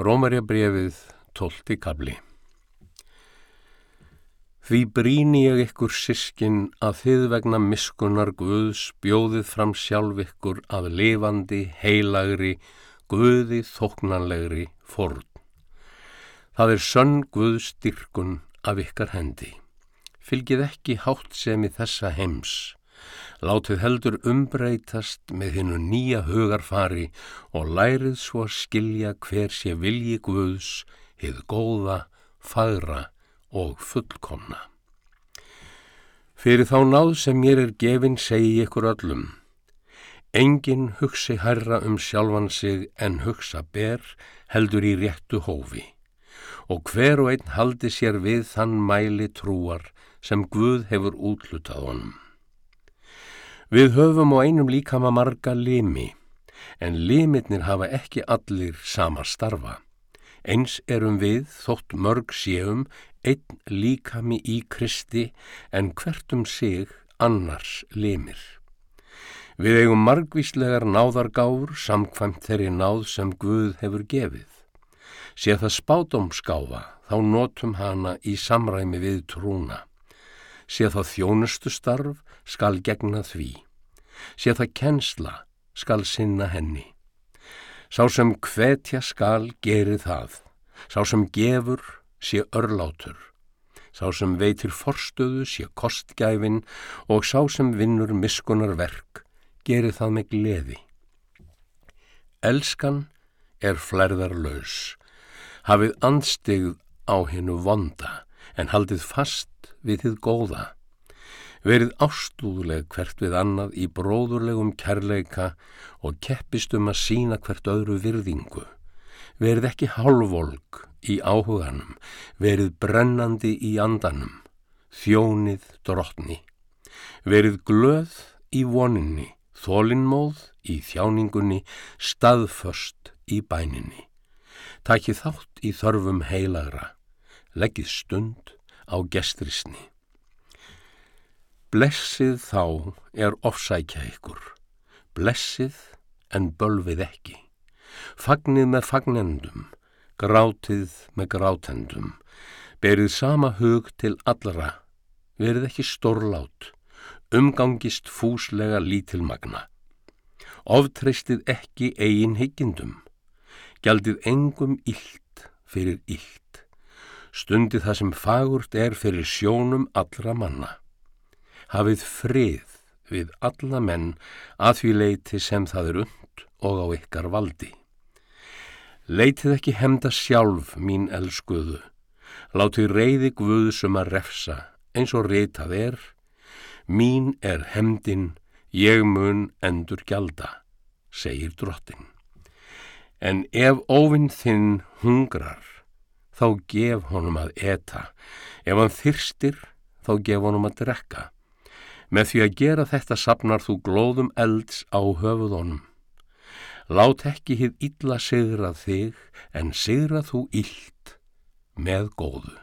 Rómarja brefið, tólti kabli. Því bríni ég ykkur sískin að þið vegna miskunar Guðs bjóðið fram sjálf ykkur að lifandi, heilagri, Guði þóknanlegri forn. Það er sönn Guðs styrkun af ykkar hendi. Fylgið ekki hátt sem í þessa heims Látið heldur umbreytast með hinnu nýja hugarfari og lærið svo að skilja hver sé vilji Guðs, hið góða, fagra og fullkomna. Fyrir þá náð sem mér er gefin segi ykkur öllum. Engin hugsi hærra um sjálfan sig en hugsa ber heldur í réttu hófi og hver og einn haldi sér við þann mæli trúar sem Guð hefur útlutað honum. Við höfum á einum líkama marga limi, en limitnir hafa ekki allir sama starfa. Eins erum við, þótt mörg séum, einn líkami í Kristi, en hvert um sig annars limir. Við eigum margvíslegar náðargáfur samkvæmt þeirri náð sem Guð hefur gefið. Sé það spádomsgáfa, þá notum hana í samræmi við trúna. Sé það þjónustu starf, skal gegna því. Sé það kennsla skal sinna henni. Sá sem hvetja skal geri það. Sá sem gefur sé örlátur. Sá sem veitir forstöðu sé kostgæfin og sá sem vinnur miskunar verk geri það með gleði. Elskan er flerðar laus. Hafið anstigð á hennu vonda en haldið fast við þið góða verið ástúðuleg hvert við annað í bróðurlegum kærleika og keppist um að sína hvert öðru virðingu. Verið ekki hálfvolk í áhuganum, verið brennandi í andanum, þjónið drottni. Verið glöð í voninni, þólinnmóð í þjáningunni, staðföst í bæninni. Takið þátt í þörfum heilagra, leggið stund á gestrisni. Blessið þá er ofsækja ykkur, blessið en bölvið ekki. Fagnið með fagnendum, grátið með grátendum, berið sama hug til allra, verið ekki stórlát, umgangist fúslega lítilmagna. Oftreystið ekki eigin hyggindum, gjaldið engum illt fyrir illt, stundið það sem fagurt er fyrir sjónum allra manna hafið frið við alla menn að því leiti sem það er und og á ykkar valdi. Leitið ekki hemda sjálf mín elskuðu, látið reyði guðsum að refsa eins og reytað er, mín er hemdin, ég mun endur gjalda, segir drottin. En ef óvinn þinn hungrar, þá gef honum að eta, ef hann þyrstir, þá gef honum að drekka. Með því að gera þetta sapnar þú glóðum elds á höfuðónum. Lát ekki hið illa sigra þig en sigra þú illt með góðu.